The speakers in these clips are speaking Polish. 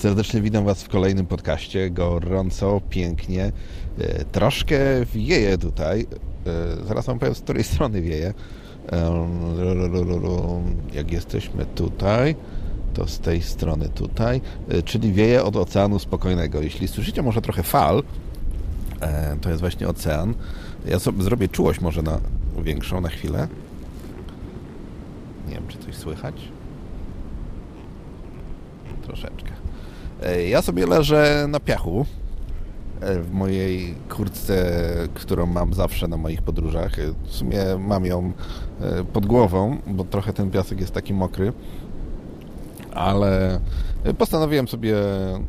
Serdecznie witam Was w kolejnym podcaście. Gorąco, pięknie. E, troszkę wieje tutaj. E, zaraz Wam powiem, z której strony wieje. E, jak jesteśmy tutaj, to z tej strony tutaj, czyli wieje od Oceanu Spokojnego. Jeśli słyszycie może trochę fal, to jest właśnie ocean. Ja sobie zrobię czułość może na większą na chwilę. Nie wiem, czy coś słychać. Troszeczkę. E, ja sobie leżę na piachu e, w mojej kurtce, którą mam zawsze na moich podróżach. E, w sumie mam ją pod głową, bo trochę ten piasek jest taki mokry. Ale postanowiłem sobie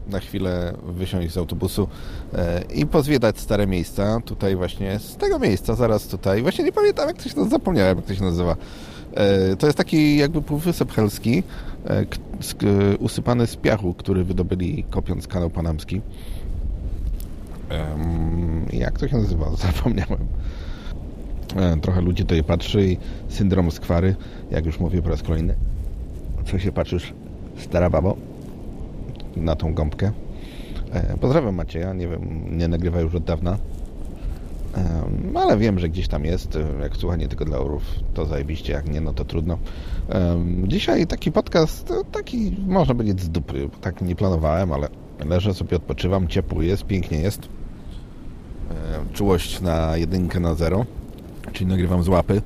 na chwilę wysiąść z autobusu i pozwiedzać stare miejsca. Tutaj właśnie, z tego miejsca, zaraz tutaj. Właśnie nie pamiętam, jak to się zapomniałem, jak to się nazywa. To jest taki jakby półwysep helski, usypany z piachu, który wydobyli kopiąc kanał panamski. Jak to się nazywa? Zapomniałem. E, trochę ludzi tutaj patrzy i syndrom skwary, jak już mówię po raz kolejny. Co się patrzysz, stara babo, na tą gąbkę? E, pozdrawiam Macieja, nie wiem, nie nagrywa już od dawna. Ale wiem, że gdzieś tam jest. Jak słucha nie tylko dla orów, to zajebiście. Jak nie, no to trudno. Dzisiaj taki podcast, taki można powiedzieć z dupy. Tak nie planowałem, ale leżę sobie, odpoczywam. Ciepło jest, pięknie jest. Czułość na jedynkę na zero, czyli nagrywam z łapy.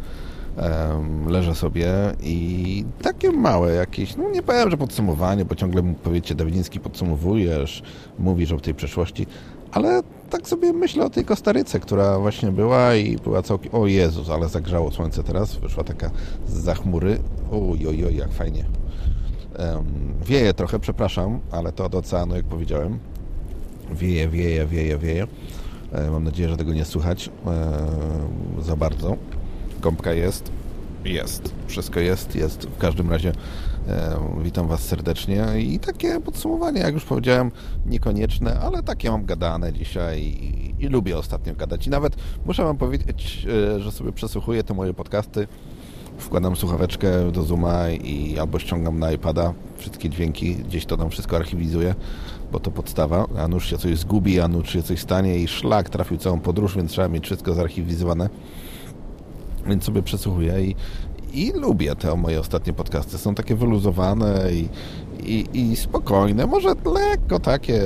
Leżę sobie i takie małe jakieś, no nie powiem, że podsumowanie, bo ciągle powiecie, Dawidziński podsumowujesz, mówisz o tej przeszłości, ale tak sobie myślę o tej Kostaryce, która właśnie była i była całkiem... O Jezus, ale zagrzało słońce teraz. Wyszła taka z chmury. Oj, jak fajnie. Um, wieje trochę, przepraszam, ale to od oceanu, jak powiedziałem. Wieje, wieje, wieje, wieje. E, mam nadzieję, że tego nie słychać e, za bardzo. Gąbka jest. Jest. Wszystko jest. Jest. W każdym razie witam Was serdecznie. I takie podsumowanie, jak już powiedziałem, niekonieczne, ale takie mam gadane dzisiaj i, i lubię ostatnio gadać. I nawet muszę Wam powiedzieć, e, że sobie przesłuchuję te moje podcasty, wkładam słuchaweczkę do Zooma i albo ściągam na iPada. Wszystkie dźwięki, gdzieś to tam wszystko archiwizuję, bo to podstawa, a nuż się coś zgubi, a nuż się coś stanie i szlak trafił całą podróż, więc trzeba mieć wszystko zarchiwizowane. Więc sobie przesłuchuję i, i lubię te moje ostatnie podcasty. Są takie wyluzowane i, i, i spokojne, może lekko takie,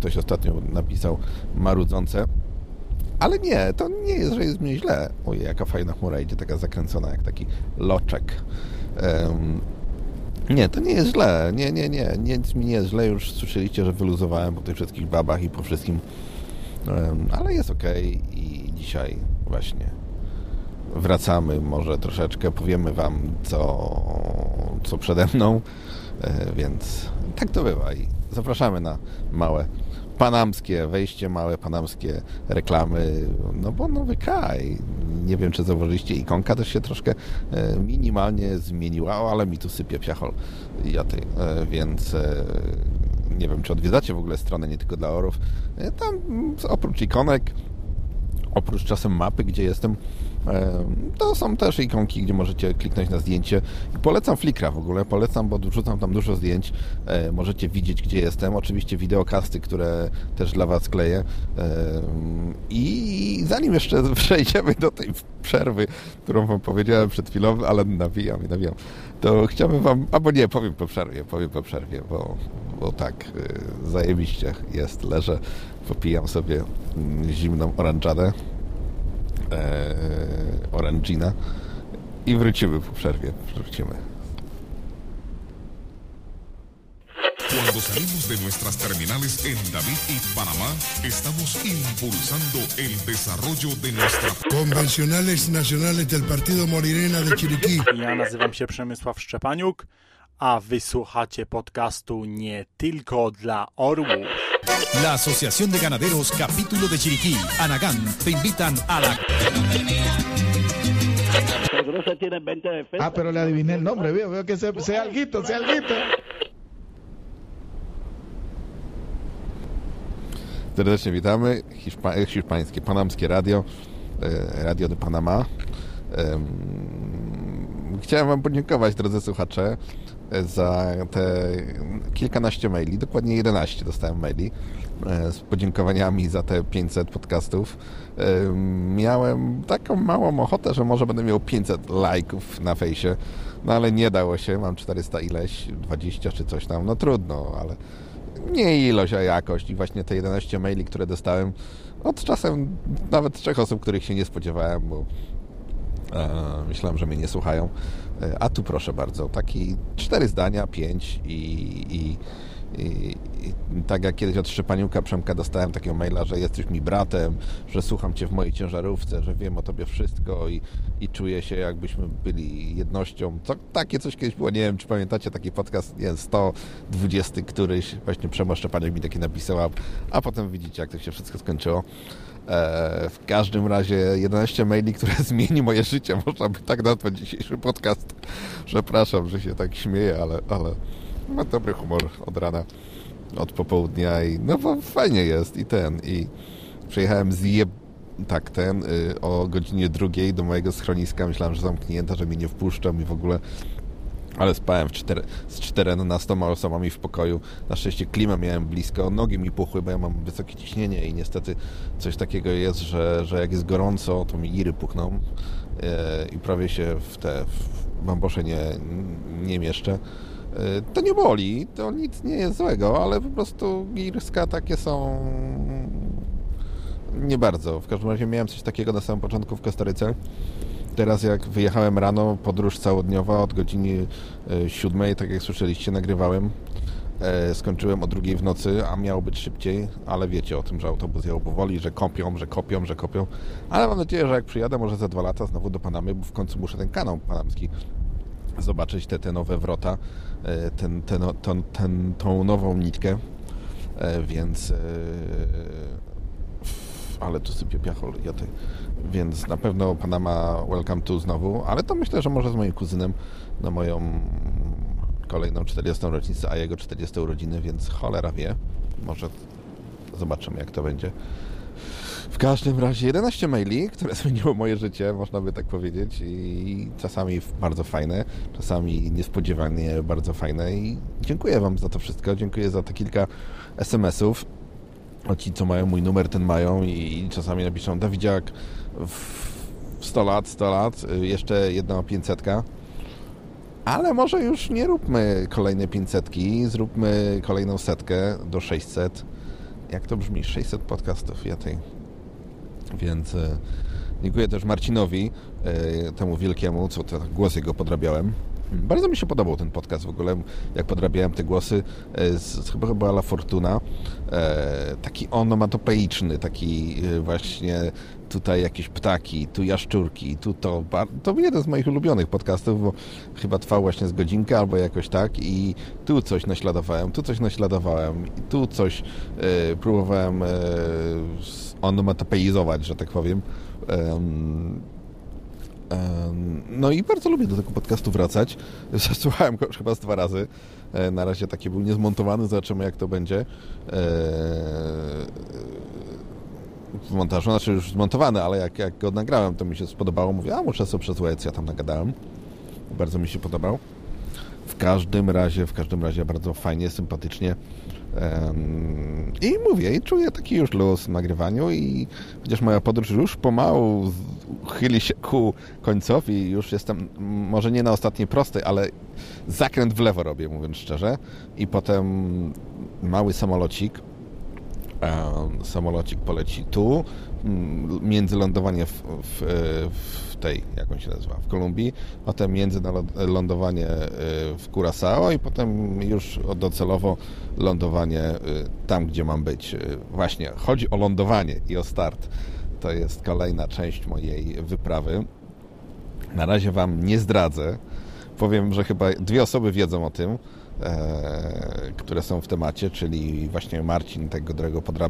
ktoś ostatnio napisał, marudzące. Ale nie, to nie jest, że jest mi źle. Ojej, jaka fajna chmura idzie, taka zakręcona, jak taki loczek. Um, nie, to nie jest źle. Nie, nie, nie. Nic mi nie jest źle. Już słyszeliście, że wyluzowałem po tych wszystkich babach i po wszystkim. Um, ale jest ok. I dzisiaj właśnie wracamy może troszeczkę, powiemy Wam, co, co przede mną, e, więc tak to bywa i zapraszamy na małe panamskie wejście, małe panamskie reklamy, no bo nowy kraj. Nie wiem, czy zauważyliście, ikonka też się troszkę e, minimalnie zmieniła, o, ale mi tu sypie piachol jaty, e, więc nie wiem, czy odwiedzacie w ogóle stronę nie tylko dla orów. Tam oprócz ikonek, oprócz czasem mapy, gdzie jestem, to są też ikonki, gdzie możecie kliknąć na zdjęcie. I polecam Flickra w ogóle, polecam, bo wrzucam tam dużo zdjęć. Możecie widzieć, gdzie jestem. Oczywiście wideokasty, które też dla Was kleję. I zanim jeszcze przejdziemy do tej przerwy, którą Wam powiedziałem przed chwilą, ale nawijam i nawijam, to chciałbym Wam, albo nie, powiem po przerwie, powiem po przerwie, bo, bo tak, e, zajebiście jest, leżę, popijam sobie mm, zimną oranżadę Orangina i wrócimy po przerwie. Wrócimy. Cuando salimos de nuestras terminales en David y Panamá, estamos impulsando el desarrollo de nuestra... Convencionales nacionales del Partido Morirena de Chiriquí. Ja nazywam się Przemysław Szczepaniuk, a wysłuchacie podcastu nie tylko dla orłów. La Asociación de Ganaderos Capítulo de Chiriquí, Anagán, te invitan a la... Ah, pero le adiviné el nombre, veo, veo que se, sea alguito, sea alguito. Serdecznie witamy. Hiszpa hiszpańskie, panamskie radio, e, radio de Panama. Chciałem Wam podziękować, drodzy słuchacze, za te kilkanaście maili, dokładnie 11 dostałem maili e, z podziękowaniami za te 500 podcastów. E, miałem taką małą ochotę, że może będę miał 500 lajków na fejsie, no ale nie dało się, mam 400 ileś, 20 czy coś tam, no trudno, ale nie ilość, a jakość i właśnie te 11 maili, które dostałem od czasem nawet trzech osób, których się nie spodziewałem, bo e, myślałem, że mnie nie słuchają. E, a tu proszę bardzo, taki cztery zdania, pięć i, i, i, i tak jak kiedyś od Szczepaniuka Przemka dostałem takiego maila, że jesteś mi bratem, że słucham Cię w mojej ciężarówce, że wiem o Tobie wszystko i, i czuję się jakbyśmy byli jednością. To, takie coś kiedyś było, nie wiem czy pamiętacie taki podcast, nie 120 któryś, właśnie Przemo Szczepaniuk mi taki napisał, a, a potem widzicie jak to się wszystko skończyło. E, w każdym razie 11 maili, które zmieni moje życie. Można by tak nazwać dzisiejszy podcast. Przepraszam, że się tak śmieję, ale, ale ma dobry humor od rana, od popołudnia i no bo fajnie jest i ten i przyjechałem z je... tak ten y, o godzinie drugiej do mojego schroniska. Myślałem, że zamknięta, że mnie nie wpuszczą i w ogóle ale spałem cztery, z 14 osobami w pokoju. Na szczęście klimę miałem blisko, nogi mi puchły, bo ja mam wysokie ciśnienie i niestety coś takiego jest, że, że jak jest gorąco, to mi giry puchną e, i prawie się w te w bambosze nie, nie mieszczę. E, to nie boli, to nic nie jest złego, ale po prostu girska takie są nie bardzo. W każdym razie miałem coś takiego na samym początku w Kostaryce teraz jak wyjechałem rano, podróż całodniowa od godziny 7, e, tak jak słyszeliście, nagrywałem. E, skończyłem o drugiej w nocy, a miało być szybciej, ale wiecie o tym, że autobus jechał powoli, że kopią, że kopią, że kopią. Ale mam nadzieję, że jak przyjadę może za dwa lata znowu do Panamy, bo w końcu muszę ten kanał panamski zobaczyć, te, te nowe wrota, e, ten, ten, ten, ten, tą nową nitkę, więc ale tu sypie piachol, ja tutaj więc na pewno Panama Welcome to znowu, ale to myślę, że może z moim kuzynem na moją kolejną 40. rocznicę, a jego 40 urodziny, więc cholera wie. Może zobaczymy, jak to będzie. W każdym razie 11 maili, które zmieniło moje życie, można by tak powiedzieć i czasami bardzo fajne, czasami niespodziewanie bardzo fajne i dziękuję Wam za to wszystko, dziękuję za te kilka SMS-ów. O ci, co mają mój numer, ten mają i czasami napiszą Dawidziak, w 100 lat, 100 lat, y, jeszcze jedna 500. Ale może już nie róbmy kolejne 500, zróbmy kolejną setkę do 600. Jak to brzmi? 600 podcastów, ja tej. Więc y, dziękuję też Marcinowi, y, temu wielkiemu, co to głos jego podrabiałem. Bardzo mi się podobał ten podcast w ogóle, jak podrabiałem te głosy, z, chyba była La Fortuna, e, taki onomatopeiczny, taki właśnie tutaj jakieś ptaki, tu jaszczurki, tu to. To był jeden z moich ulubionych podcastów, bo chyba trwał właśnie z godzinkę albo jakoś tak i tu coś naśladowałem, tu coś naśladowałem tu coś e, próbowałem e, onomatopeizować, że tak powiem. No i bardzo lubię do tego podcastu wracać. Słuchałem go już chyba z dwa razy. E, na razie taki był niezmontowany, zobaczymy jak to będzie. E, w montażu, znaczy już zmontowany, ale jak, jak go nagrałem, to mi się spodobało. Mówię, a muszę sobie przesłuchać, co ja tam nagadałem. Bardzo mi się podobał. W każdym razie, w każdym razie bardzo fajnie, sympatycznie. I mówię, i czuję taki już luz w nagrywaniu i chociaż moja podróż już pomału chyli się ku końcowi, już jestem może nie na ostatniej prostej, ale zakręt w lewo robię, mówiąc szczerze. I potem mały samolocik samolocik poleci tu, międzylądowanie w, w, w tej, jak on się nazywa, w Kolumbii, potem międzylądowanie e, w Curaçao i potem już docelowo lądowanie e, tam, gdzie mam być. E, właśnie, chodzi o lądowanie i o start. To jest kolejna część mojej wyprawy. Na razie Wam nie zdradzę. Powiem, że chyba dwie osoby wiedzą o tym E, które są w temacie, czyli właśnie Marcin, tego, którego podra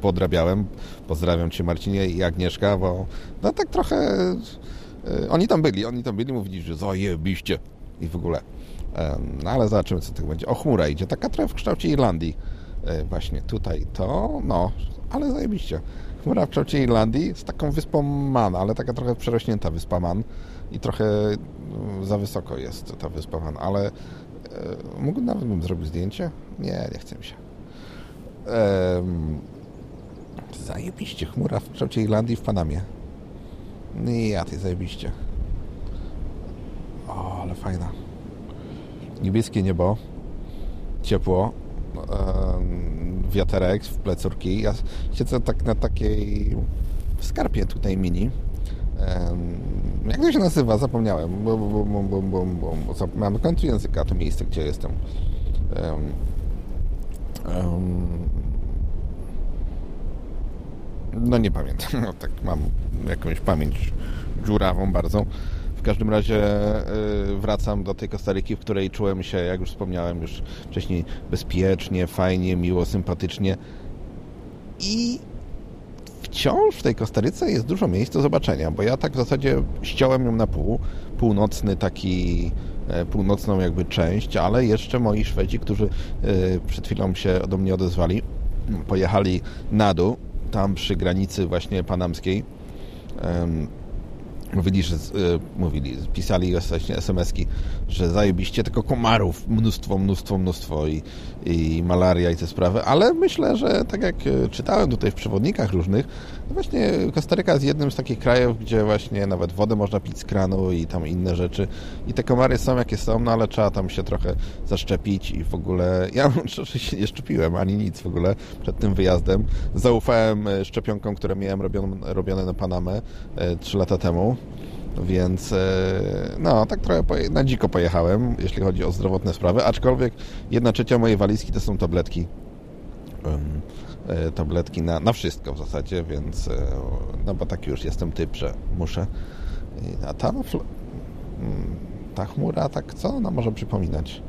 podrabiałem. Pozdrawiam Cię Marcinie i Agnieszka, bo no tak trochę e, oni tam byli, oni tam byli, mówili, że zajebiście i w ogóle. E, no ale zobaczymy, co tego będzie. O, chmura idzie, taka trochę w kształcie Irlandii. Właśnie tutaj to, no, ale zajebiście. Chmura w kształcie Irlandii z taką wyspą Man, ale taka trochę przerośnięta wyspa Man i trochę za wysoko jest ta wyspa Man, ale mógł nawet bym zrobił zdjęcie? Nie, nie chcę mi się. zajebiście, chmura w kształcie Irlandii w Panamie. Nie, ja ty zajebiście. O, ale fajna. Niebieskie niebo, ciepło, wiaterek w plecurki. Ja siedzę tak na takiej skarpie tutaj mini. Jak to się nazywa? Zapomniałem. Bo, bo, bo, bo, bo mam końcu języka to miejsce, gdzie jestem. No nie pamiętam. No, tak mam jakąś pamięć dziurawą bardzo. W każdym razie y, wracam do tej Kostaryki, w której czułem się, jak już wspomniałem już wcześniej, bezpiecznie, fajnie, miło, sympatycznie. I wciąż w tej Kostaryce jest dużo miejsc do zobaczenia, bo ja tak w zasadzie ściąłem ją na pół, północny taki e, północną jakby część, ale jeszcze moi Szwedzi, którzy e, przed chwilą się do mnie odezwali, pojechali na dół, tam przy granicy właśnie panamskiej Mówili, że y, mówili, pisali właśnie SMS-ki, że zajebiście, tylko komarów mnóstwo, mnóstwo, mnóstwo i, i malaria i te sprawy, ale myślę, że tak jak y, czytałem tutaj w przewodnikach różnych, właśnie Kostaryka jest jednym z takich krajów, gdzie właśnie nawet wodę można pić z kranu i tam inne rzeczy. I te komary są jakie są, no ale trzeba tam się trochę zaszczepić i w ogóle ja się nie szczepiłem ani nic w ogóle przed tym wyjazdem. Zaufałem y, szczepionkom, które miałem robione, robione na Panamę 3 lata temu więc e, no, tak trochę na dziko pojechałem, jeśli chodzi o zdrowotne sprawy, aczkolwiek jedna trzecia mojej walizki to są tabletki. E, tabletki na, na wszystko w zasadzie, więc e, no bo taki już jestem typ, że muszę. A ta, mm, ta chmura, tak co ona może przypominać?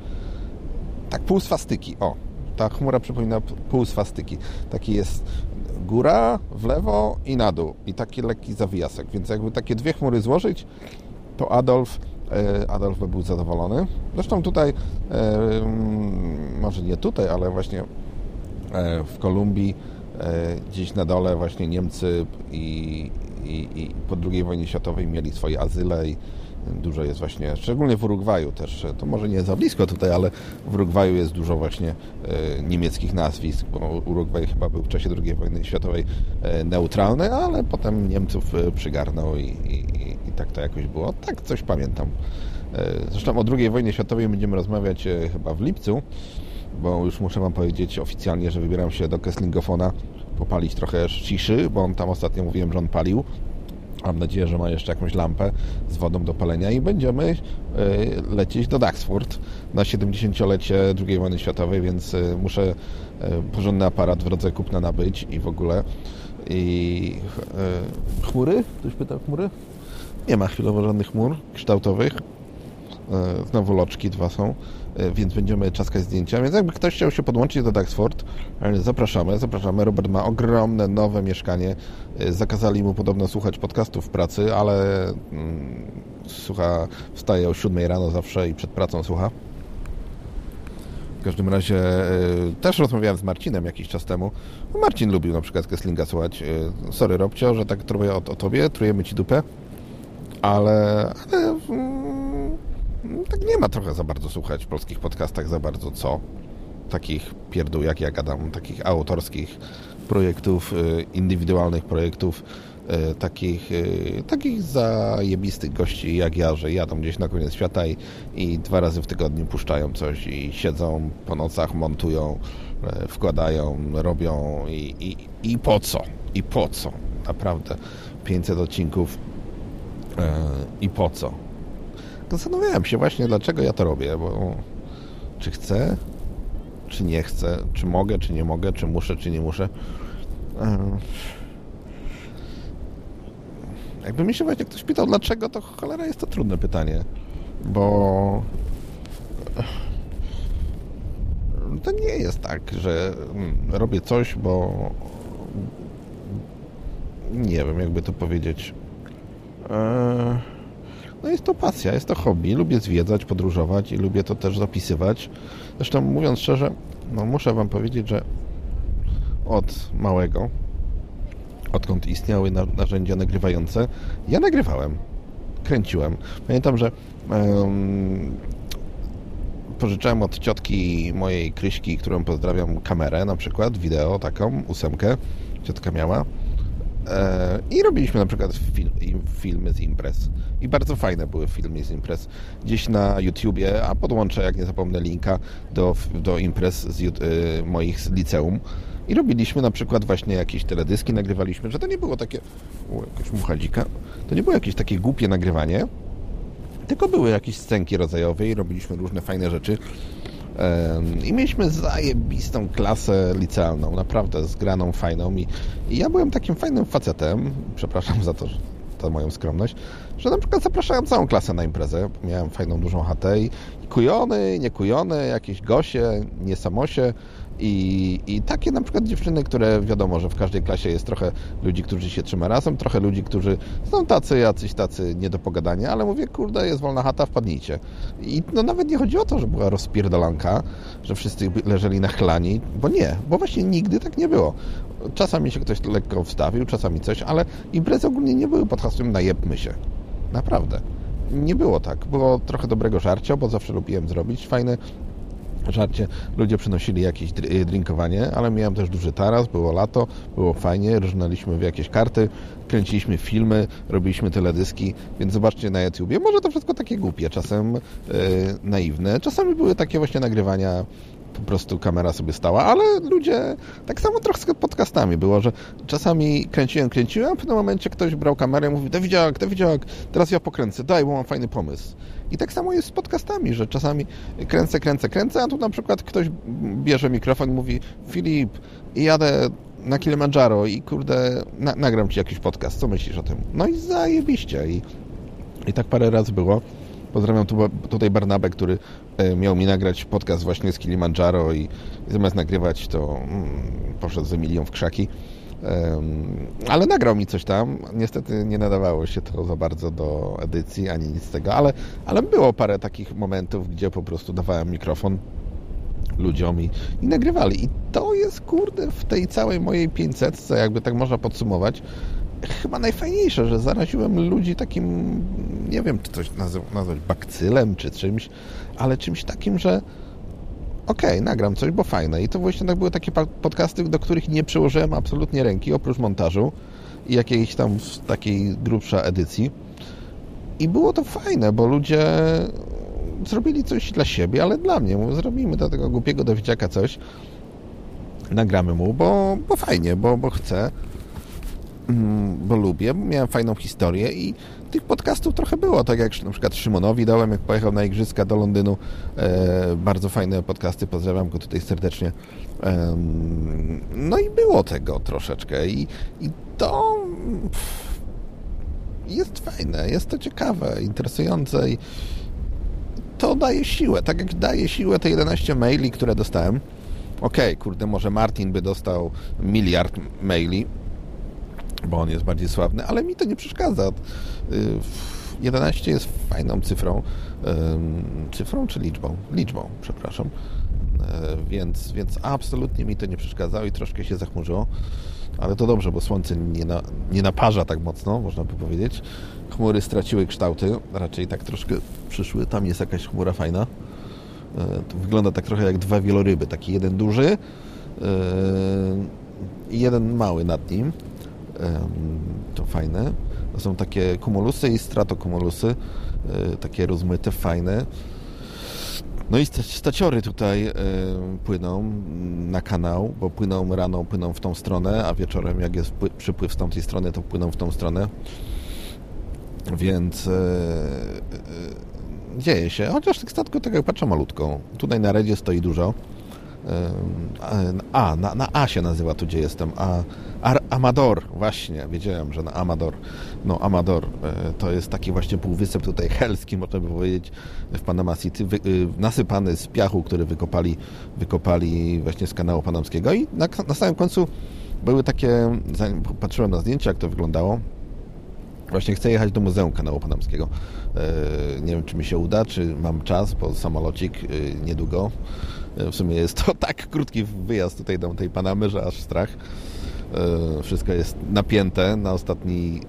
Tak pół swastyki, o. Ta chmura przypomina pół swastyki. Taki jest góra, w lewo i na dół. I taki lekki zawijasek. Więc jakby takie dwie chmury złożyć, to Adolf, e, Adolf by był zadowolony. Zresztą tutaj, e, może nie tutaj, ale właśnie e, w Kolumbii, gdzieś na dole właśnie Niemcy i, i, i po II wojnie światowej mieli swoje azyle i Dużo jest właśnie, szczególnie w Urugwaju też, to może nie za blisko tutaj, ale w Urugwaju jest dużo właśnie e, niemieckich nazwisk, bo Urugwaj chyba był w czasie II wojny światowej e, neutralny, ale potem Niemców e, przygarnął i, i, i tak to jakoś było. Tak coś pamiętam. Zresztą o II wojnie światowej będziemy rozmawiać chyba w lipcu, bo już muszę Wam powiedzieć oficjalnie, że wybieram się do Kesslingofona popalić trochę ciszy, bo on tam ostatnio mówiłem, że on palił Mam nadzieję, że ma jeszcze jakąś lampę z wodą do palenia i będziemy e, lecieć do Daxford na 70-lecie II wojny światowej, więc e, muszę e, porządny aparat w rodze kupna nabyć i w ogóle. I chmury? Ktoś pytał chmury? Nie ma chwilowo żadnych chmur kształtowych. Znowu loczki dwa są. Więc będziemy czaskać zdjęcia. Więc jakby ktoś chciał się podłączyć do Daxford, e, zapraszamy, zapraszamy. Robert ma ogromne, nowe mieszkanie. E, zakazali mu podobno słuchać podcastów w pracy, ale mm, słucha, wstaje o 7 rano zawsze i przed pracą słucha. W każdym razie też rozmawiałem z Marcinem jakiś czas temu. Marcin lubił na przykład Kesslinga słuchać. sorry Robcio, że tak truję o, o tobie, trujemy ci dupę, ale, ale mm, tak nie ma trochę za bardzo słuchać w polskich podcastach za bardzo co. Takich pierdół jak ja gadam, takich autorskich projektów, y, indywidualnych projektów, y, takich, y, takich zajebistych gości jak ja, że jadą gdzieś na koniec świata i, i dwa razy w tygodniu puszczają coś i siedzą po nocach, montują, wkładają, robią i, i, i po co? I po co? Naprawdę. 500 odcinków i po co? zastanawiałem się właśnie, dlaczego ja to robię, bo czy chcę, czy nie chcę, czy mogę, czy nie mogę, czy muszę, czy nie muszę. Jakby mi się właśnie ktoś pytał, dlaczego, to cholera jest to trudne pytanie, bo to nie jest tak, że mm, robię coś, bo nie wiem, jakby to powiedzieć. Eee no jest to pasja, jest to hobby. Lubię zwiedzać, podróżować i lubię to też zapisywać. Zresztą mówiąc szczerze, no muszę Wam powiedzieć, że od małego, odkąd istniały narzędzia nagrywające, ja nagrywałem, kręciłem. Pamiętam, że um, pożyczałem od ciotki mojej Kryśki, którą pozdrawiam, kamerę na przykład, wideo taką, ósemkę, ciotka miała. E, I robiliśmy na przykład film, filmy z imprez. I bardzo fajne były filmy z imprez. Gdzieś na YouTubie, a podłączę, jak nie zapomnę, linka do, do imprez z y, moich z liceum. I robiliśmy na przykład właśnie jakieś teledyski, nagrywaliśmy, że to nie było takie... O, jakaś mucha dzika. To nie było jakieś takie głupie nagrywanie, tylko były jakieś scenki rodzajowe i robiliśmy różne fajne rzeczy. I mieliśmy zajebistą klasę licealną, naprawdę zgraną, fajną. I, ja byłem takim fajnym facetem, przepraszam za to, za moją skromność, że na przykład zapraszałem całą klasę na imprezę. Miałem fajną, dużą chatę i kujony, niekujony, jakieś gosie, niesamosie. I, I takie na przykład dziewczyny, które wiadomo, że w każdej klasie jest trochę ludzi, którzy się trzyma razem, trochę ludzi, którzy są tacy, jacyś tacy nie do pogadania, ale mówię, kurde, jest wolna chata, wpadnijcie. I no nawet nie chodzi o to, że była rozpierdolanka, że wszyscy leżeli na chlani, bo nie, bo właśnie nigdy tak nie było. Czasami się ktoś lekko wstawił, czasami coś, ale imprezy ogólnie nie były pod hasłem najebmy się. Naprawdę nie było tak. Było trochę dobrego żarcia, bo zawsze lubiłem zrobić fajne żarcie ludzie przynosili jakieś y, drinkowanie, ale miałem też duży taras, było lato, było fajnie, różnaliśmy w jakieś karty, kręciliśmy filmy, robiliśmy teledyski, więc zobaczcie na YouTubie. Może to wszystko takie głupie, czasem yy, naiwne, czasami były takie właśnie nagrywania po prostu kamera sobie stała, ale ludzie, tak samo trochę z podcastami było, że czasami kręciłem, kręciłem, a w pewnym momencie ktoś brał kamerę i mówił, Dawidziak, Dawidziak, teraz ja pokręcę, daj, bo mam fajny pomysł. I tak samo jest z podcastami, że czasami kręcę, kręcę, kręcę, a tu na przykład ktoś bierze mikrofon i mówi Filip, jadę na Kilimandżaro i kurde, na, nagram ci jakiś podcast, co myślisz o tym? No i zajebiście. I, i tak parę razy było. Pozdrawiam tu, tutaj Barnabę, który e, miał mi nagrać podcast właśnie z Kilimandżaro i, i zamiast nagrywać to mm, poszedł z Emilią w krzaki. Ale nagrał mi coś tam. Niestety nie nadawało się to za bardzo do edycji, ani nic z tego, ale, ale było parę takich momentów, gdzie po prostu dawałem mikrofon ludziom i, i nagrywali. I to jest, kurde, w tej całej mojej 500, jakby tak można podsumować, chyba najfajniejsze, że zaraziłem ludzi takim, nie wiem, czy coś nazwać bakcylem, czy czymś, ale czymś takim, że okej, okay, nagram coś, bo fajne. I to właśnie tak były takie podcasty, do których nie przyłożyłem absolutnie ręki, oprócz montażu i jakiejś tam takiej grubsza edycji. I było to fajne, bo ludzie zrobili coś dla siebie, ale dla mnie. Mówię, zrobimy do tego głupiego dowiedziaka coś, nagramy mu, bo, bo fajnie, bo, bo chcę, bo lubię, miałem fajną historię i tych podcastów trochę było, tak jak na przykład Szymonowi dałem, jak pojechał na Igrzyska do Londynu. E, bardzo fajne podcasty, pozdrawiam go tutaj serdecznie. E, no i było tego troszeczkę i, i to pff, jest fajne, jest to ciekawe, interesujące i to daje siłę. Tak jak daje siłę te 11 maili, które dostałem. Okej, okay, kurde, może Martin by dostał miliard maili, bo on jest bardziej sławny, ale mi to nie przeszkadza. 11 y, jest fajną cyfrą. Cyfrą czy liczbą? Liczbą, przepraszam. E, więc, więc absolutnie mi to nie przeszkadzało i troszkę się zachmurzyło. Ale to dobrze, bo słońce nie, na, nie naparza tak mocno, można by powiedzieć. Chmury straciły kształty, raczej tak troszkę przyszły. Tam jest jakaś chmura fajna. E, to wygląda tak trochę jak dwa wieloryby. Taki jeden duży i jeden mały nad nim to fajne. To są takie kumulusy i stratokumulusy, e, takie rozmyte, fajne. No i staciory tutaj y, płyną na kanał, bo płyną rano, płyną w tą stronę, a wieczorem jak jest przypływ z tamtej strony, to płyną w tą stronę. Więc y, dzieje się. Chociaż tych statków, tak jak patrzę, malutko. Tutaj na redzie stoi dużo. A, na, na A się nazywa tu, gdzie jestem. A, Amador, właśnie, wiedziałem, że na Amador. No, Amador e, to jest taki właśnie półwysep tutaj helski, można by powiedzieć, w Panama City, wy, y, nasypany z piachu, który wykopali, wykopali właśnie z kanału panamskiego. I na, na samym końcu były takie, patrzyłem na zdjęcia, jak to wyglądało, Właśnie chcę jechać do Muzeum Kanału Panamskiego. E, nie wiem, czy mi się uda, czy mam czas, bo samolocik y, niedługo. E, w sumie jest to tak krótki wyjazd tutaj do tej Panamy, że aż strach. E, wszystko jest napięte na ostatni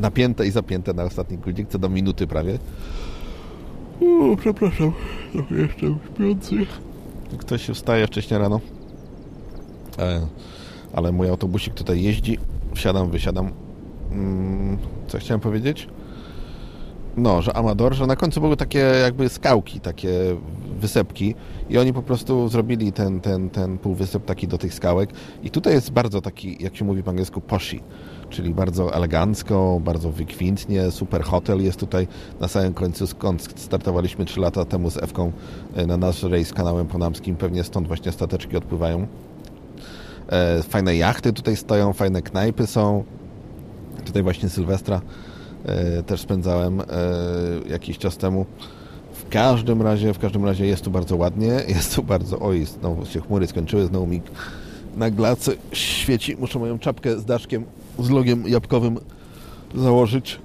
napięte i zapięte na ostatni guzik, co do minuty prawie. O, przepraszam. Jestem śpiący. Ktoś wstaje wcześniej rano. E, ale mój autobusik tutaj jeździ. Wsiadam, wysiadam. Mm, co chciałem powiedzieć? No, że Amador, że na końcu były takie jakby skałki, takie wysepki i oni po prostu zrobili ten, ten, ten półwysep taki do tych skałek i tutaj jest bardzo taki, jak się mówi po angielsku, poshi, czyli bardzo elegancko, bardzo wykwintnie, super hotel jest tutaj na samym końcu, skąd startowaliśmy 3 lata temu z Ewką e, na nasz rejs kanałem panamskim, pewnie stąd właśnie stateczki odpływają. E, fajne jachty tutaj stoją, fajne knajpy są. Tutaj właśnie Sylwestra też spędzałem jakiś czas temu. W każdym razie, w każdym razie jest tu bardzo ładnie, jest tu bardzo, oj, znowu się chmury skończyły, znowu mi na glace świeci. Muszę moją czapkę z daszkiem, z logiem jabłkowym założyć.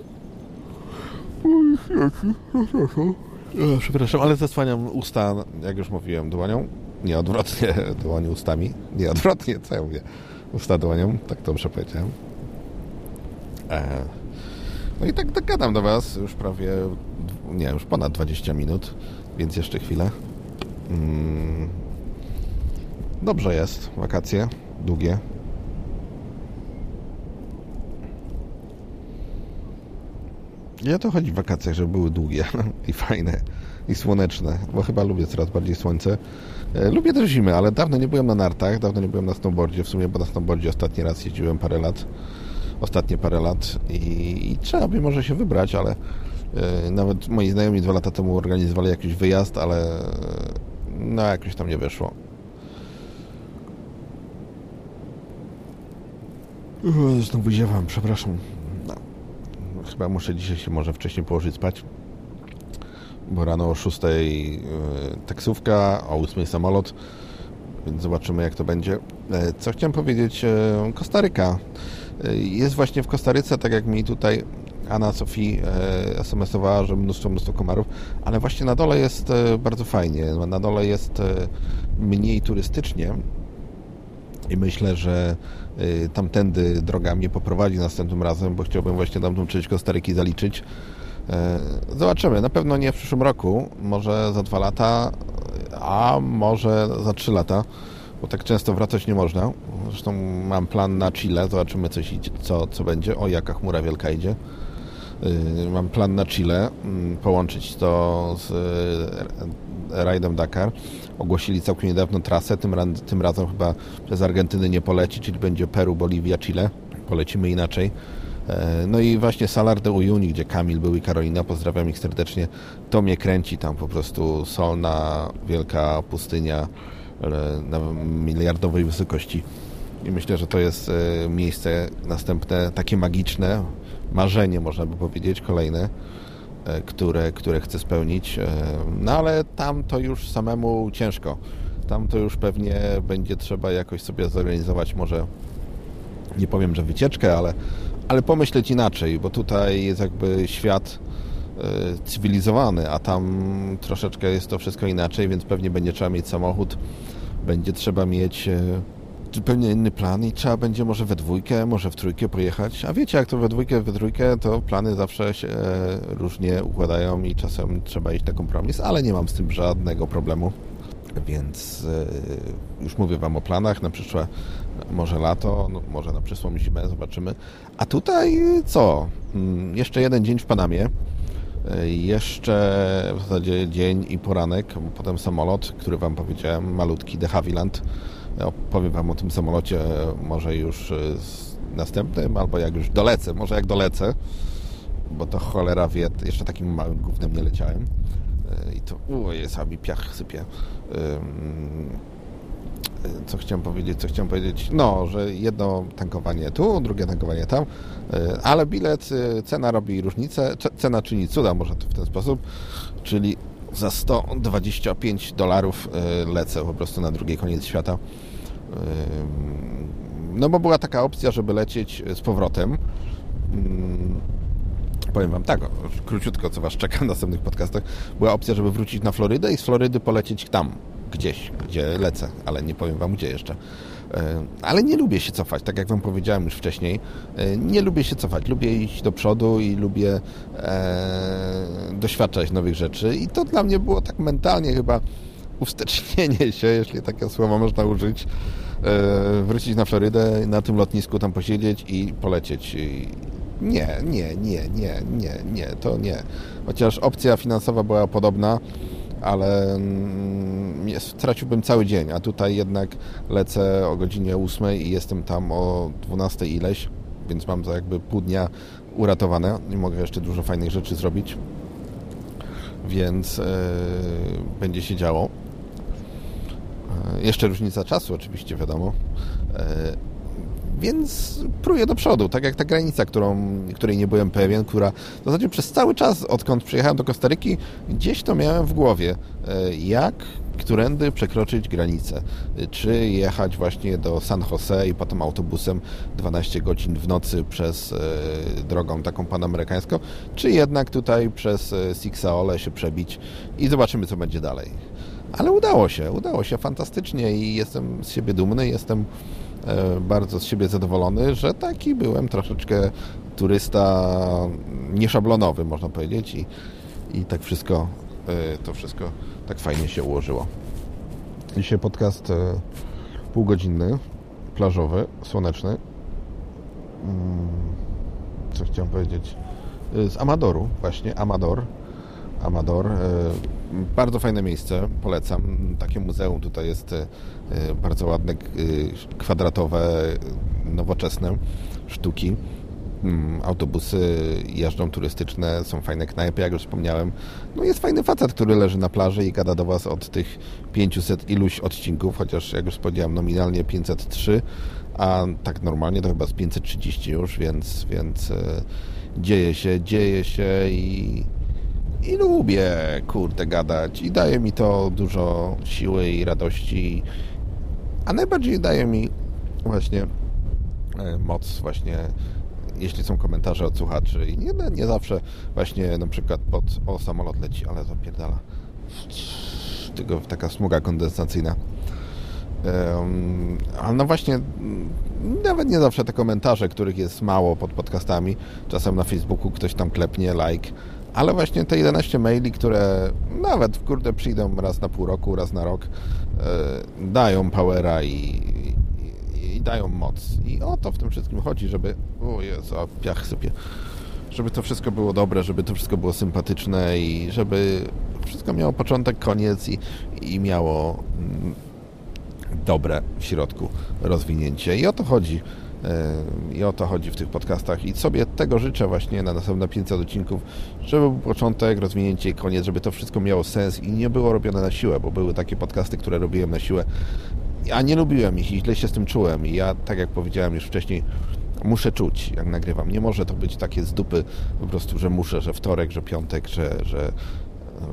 Przepraszam, ale zasłaniam usta, jak już mówiłem, dłonią. Nie odwrotnie, dłonią ustami. Nie odwrotnie, co ja mówię? Usta dłonią, tak dobrze powiedziałem. E, no i tak, tak gadam do Was już prawie nie, już ponad 20 minut, więc jeszcze chwilę. Mm. Dobrze jest, wakacje długie. Nie to chodzi w wakacjach, żeby były długie i fajne i słoneczne, bo chyba lubię coraz bardziej słońce. E, lubię też zimę, ale dawno nie byłem na nartach, dawno nie byłem na snowboardzie, w sumie, bo na snowboardzie ostatni raz jeździłem parę lat, ostatnie parę lat i, i trzeba by może się wybrać, ale E, nawet moi znajomi dwa lata temu organizowali jakiś wyjazd, ale no jakoś tam nie wyszło. Znowu ziewam, przepraszam. No. Chyba muszę dzisiaj się może wcześniej położyć spać. Bo rano o 6 e, taksówka, o 8 samolot, więc zobaczymy jak to będzie. E, co chciałem powiedzieć? Kostaryka. Jest właśnie w Kostaryce, tak jak mi tutaj Anna Sofii e, SMS-owała, że mnóstwo, mnóstwo komarów, ale właśnie na dole jest e, bardzo fajnie. Na dole jest e, mniej turystycznie i myślę, że tamtędy droga mnie poprowadzi następnym razem, bo chciałbym właśnie tamtą część Kostaryki zaliczyć. Zobaczymy. Na pewno nie w przyszłym roku, może za dwa lata, a może za trzy lata, bo tak często wracać nie można. Zresztą mam plan na Chile, zobaczymy coś, co, co będzie. O, jaka chmura wielka idzie. Y, mam plan na Chile, mm, połączyć to z y, rajdem Dakar. Ogłosili całkiem niedawno trasę, tym, tym razem chyba przez Argentynę nie poleci, czyli będzie Peru, Boliwia, Chile. Polecimy inaczej. E, no i właśnie Salar de Uyuni, gdzie Kamil był i Karolina, pozdrawiam ich serdecznie, to mnie kręci tam po prostu solna, wielka pustynia e, na miliardowej wysokości. I myślę, że to jest e, miejsce następne, takie magiczne, marzenie, można by powiedzieć, kolejne, e, które, które chcę spełnić. E, no ale tam to już samemu ciężko. Tam to już pewnie będzie trzeba jakoś sobie zorganizować, może nie powiem, że wycieczkę, ale, ale pomyśleć inaczej, bo tutaj jest jakby świat cywilizowany, a tam troszeczkę jest to wszystko inaczej, więc pewnie będzie trzeba mieć samochód, będzie trzeba mieć zupełnie inny plan i trzeba będzie może we dwójkę, może w trójkę pojechać. A wiecie, jak to we dwójkę, we trójkę, to plany zawsze się e, różnie układają i czasem trzeba iść na kompromis, ale nie mam z tym żadnego problemu. Więc e, już mówię Wam o planach na przyszłe może lato, no, może na przyszłą zimę, zobaczymy. A tutaj co? Mm, jeszcze jeden dzień w Panamie. Jeszcze w zasadzie dzień i poranek, potem samolot, który Wam powiedziałem, malutki de Havilland Opowiem Wam o tym samolocie może już e, następnym, albo jak już dolecę, może jak dolecę, bo to cholera wie, jeszcze takim małym gównem nie leciałem e, i to, uje, sami piach sypie. Co chciałem powiedzieć, co chciałem powiedzieć? No, że jedno tankowanie tu, drugie tankowanie tam, ale bilet, cena robi różnicę, cena czyni cuda, może to w ten sposób, czyli za 125 dolarów lecę po prostu na drugi koniec świata no bo była taka opcja, żeby lecieć z powrotem. Powiem Wam tak, króciutko, co Was czeka w następnych podcastach. Była opcja, żeby wrócić na Florydę i z Florydy polecieć tam, gdzieś, gdzie lecę, ale nie powiem Wam gdzie jeszcze. E, ale nie lubię się cofać, tak jak Wam powiedziałem już wcześniej. E, nie lubię się cofać, lubię iść do przodu i lubię e, doświadczać nowych rzeczy. I to dla mnie było tak mentalnie chyba uwstecznienie się, jeśli takie słowo można użyć, wrócić na Florydę, na tym lotnisku tam posiedzieć i polecieć. Nie, nie, nie, nie, nie, nie, to nie. Chociaż opcja finansowa była podobna, ale mm, straciłbym cały dzień, a tutaj jednak lecę o godzinie 8 i jestem tam o 12 ileś, więc mam za jakby pół dnia uratowane i mogę jeszcze dużo fajnych rzeczy zrobić, więc yy, będzie się działo. Yy, jeszcze różnica czasu oczywiście, wiadomo. Yy, więc pruję do przodu, tak jak ta granica, którą, której nie byłem pewien, która w zasadzie przez cały czas, odkąd przyjechałem do Kostaryki, gdzieś to miałem w głowie, e, jak którędy przekroczyć granicę. Czy jechać właśnie do San Jose i potem autobusem 12 godzin w nocy przez e, drogą taką panamerykańską, czy jednak tutaj przez e, Sixaole się przebić i zobaczymy, co będzie dalej. Ale udało się, udało się fantastycznie i jestem z siebie dumny, jestem bardzo z siebie zadowolony, że taki byłem troszeczkę turysta nieszablonowy, można powiedzieć i, i tak wszystko, e, to wszystko tak fajnie się ułożyło. Dzisiaj podcast e, półgodzinny, plażowy, słoneczny. Mm, co chciałem powiedzieć? Z Amadoru, właśnie, Amador. Amador. Bardzo fajne miejsce, polecam. Takie muzeum tutaj jest E, bardzo ładne, e, kwadratowe, nowoczesne sztuki. Mm, autobusy jeżdżą turystyczne, są fajne knajpy, jak już wspomniałem. No jest fajny facet, który leży na plaży i gada do Was od tych 500 iluś odcinków, chociaż jak już powiedziałem, nominalnie 503, a tak normalnie to chyba z 530 już, więc, więc e, dzieje się, dzieje się i, i lubię, kurde, gadać. I daje mi to dużo siły i radości. A najbardziej daje mi właśnie e, moc właśnie jeśli są komentarze od słuchaczy. I nie, nie zawsze właśnie na przykład pod o samolot leci, ale zapierdala. Tego taka smuga kondensacyjna. Um, ale no właśnie nawet nie zawsze te komentarze, których jest mało pod podcastami. Czasem na Facebooku ktoś tam klepnie like ale właśnie te 11 maili, które nawet kurde przyjdą raz na pół roku, raz na rok, e, dają powera i, i, i, dają moc. I o to w tym wszystkim chodzi, żeby... O Jezu, piach sypie. Żeby to wszystko było dobre, żeby to wszystko było sympatyczne i żeby wszystko miało początek, koniec i, i miało mm, dobre w środku rozwinięcie. I o to chodzi i o to chodzi w tych podcastach. I sobie tego życzę właśnie na następne 500 odcinków, żeby był początek, rozwinięcie i koniec, żeby to wszystko miało sens i nie było robione na siłę, bo były takie podcasty, które robiłem na siłę, a nie lubiłem ich i źle się z tym czułem. I ja, tak jak powiedziałem już wcześniej, muszę czuć, jak nagrywam. Nie może to być takie z dupy po prostu, że muszę, że wtorek, że piątek, że, że yy,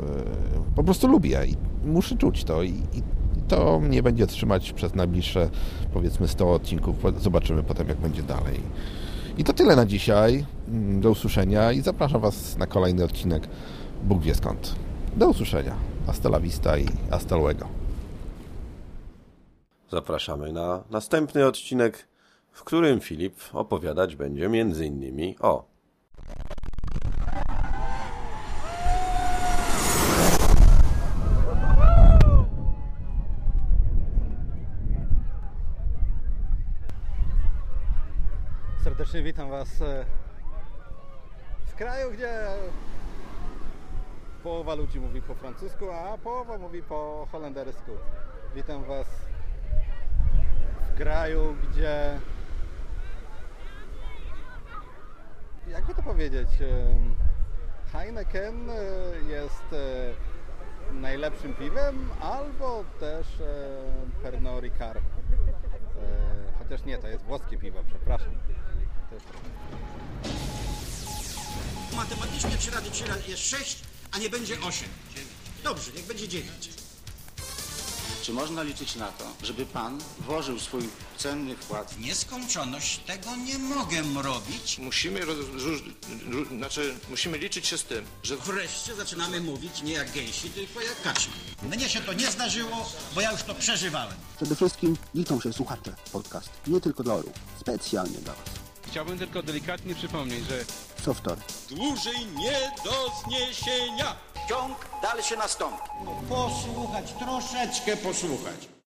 po prostu lubię i muszę czuć to i, i to mnie będzie trzymać przez najbliższe powiedzmy 100 odcinków. Zobaczymy potem, jak będzie dalej. I to tyle na dzisiaj. Mm, do usłyszenia i zapraszam Was na kolejny odcinek Bóg wie skąd. Do usłyszenia. Hasta la vista i hasta luego. Zapraszamy na następny odcinek, w którym Filip opowiadać będzie innymi o serdecznie witam Was e, w kraju, gdzie połowa ludzi mówi po francusku, a połowa mówi po holendersku. Witam Was w kraju, gdzie jakby to powiedzieć e, Heineken e, jest najlepszym piwem albo też Pernod Ricard. Chociaż nie, to jest włoskie piwo, przepraszam. Matematycznie 3 razy 3 jest 6, a nie będzie 8. Dobrze, niech będzie 9. Czy można liczyć na to, żeby pan włożył swój cenny wkład? Nieskończoność tego nie mogę robić. Musimy, roz, róż, znaczy, musimy liczyć się z tym, że Wreszcie zaczynamy mówić nie jak gęsi, tylko jak kaczki. Mnie się to nie zdarzyło, bo ja już to przeżywałem. Przede wszystkim liczą się słuchacze podcast. Nie tylko dla orłów. Specjalnie dla was. Chciałbym tylko delikatnie przypomnieć, że Softor. Dłużej nie do zniesienia. Ciąg dalszy nastąpi. Posłuchać, troszeczkę posłuchać.